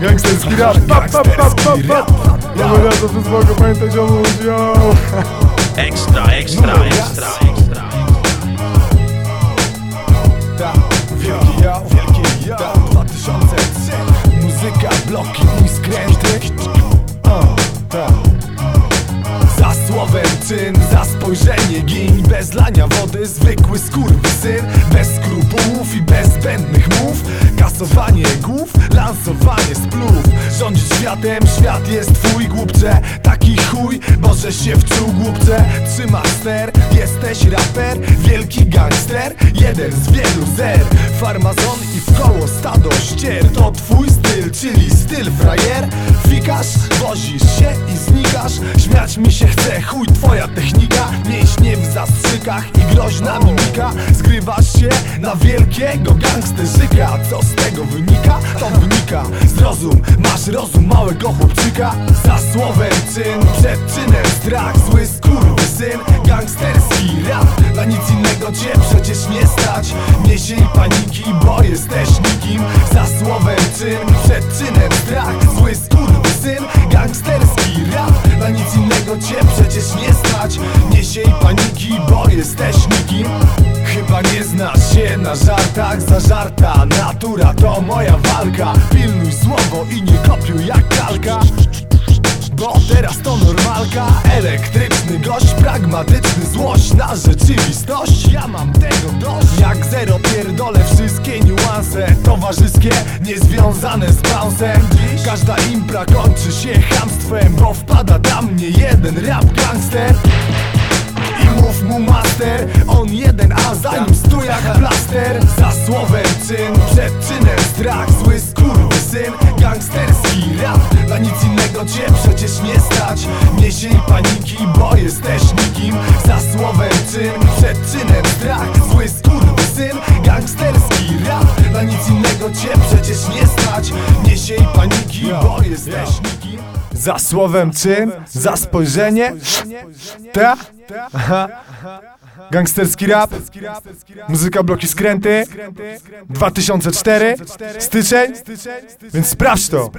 Gangsterski rap, pap, pap, pap, pap, pap. Mamy razem ze złogo, pamiętaj ziomu, yo Ekstra, ekstra, ekstra, ekstra. Wielki ja, wielki ja. 2003 Muzyka, bloki i skręty. O, ta Za słowem czyn, za spojrzenie gin Bez lania wody, zwykły skurwysyn. Bez skrupułów i bez zbędnych mów Kasowanie głów, lansowanie splów Rządzić światem, świat jest twój głupcze. Taki chuj, może się wczuł głupcze. Trzymasz ster, jesteś raper Wielki gangster, jeden z wielu zer. Farmazon i w koło stado ścier. To twój styl, czyli styl frajer. Fikasz, wozisz się i znikasz. Śmiać mi się chce, chuj twoja technika. Mięśnie w zastrzykach i groźna mimika Zgrywasz się na wielkiego gangsterzyka Co z tego wynika? To wynika. Zrozum, masz rozum małego chłopczyka. Za słowem czyn, przed czynem strach. Zły skurwysyn, gangsterski rap. Na nic innego cię przecież nie stać. Nie siej paniki, bo jesteś nikim. Za słowem czyn, przed czynem strach. Zły skurwysyn, gangsterski rap. Na nic innego cię przecież nie stać. Nie siej paniki, bo jesteś nikim na żartach Zażarta natura to moja walka. Pilnuj słowo i nie kopiuj jak kalka. Bo teraz to normalka. Elektryczny gość, pragmatyczny Złość na rzeczywistość. Ja mam tego dość. Jak zero pierdolę wszystkie niuanse Towarzyskie, niezwiązane z bouncem. Każda impra kończy się chamstwem Bo wpada tam nie jeden rap gangster. I mów mu master przecież nie stać. Nie paniki, bo jesteś nikim. Za słowem czyn, przed czynem strach. Zły skurwysyn, gangsterski rap. Na nic innego cię przecież nie stać. Nie siej paniki, bo jesteś nikim. Za słowem czyn, za spojrzenie? Ta? Gangsterski rap? Muzyka bloki skręty? 2004 Styczeń? Więc sprawdź to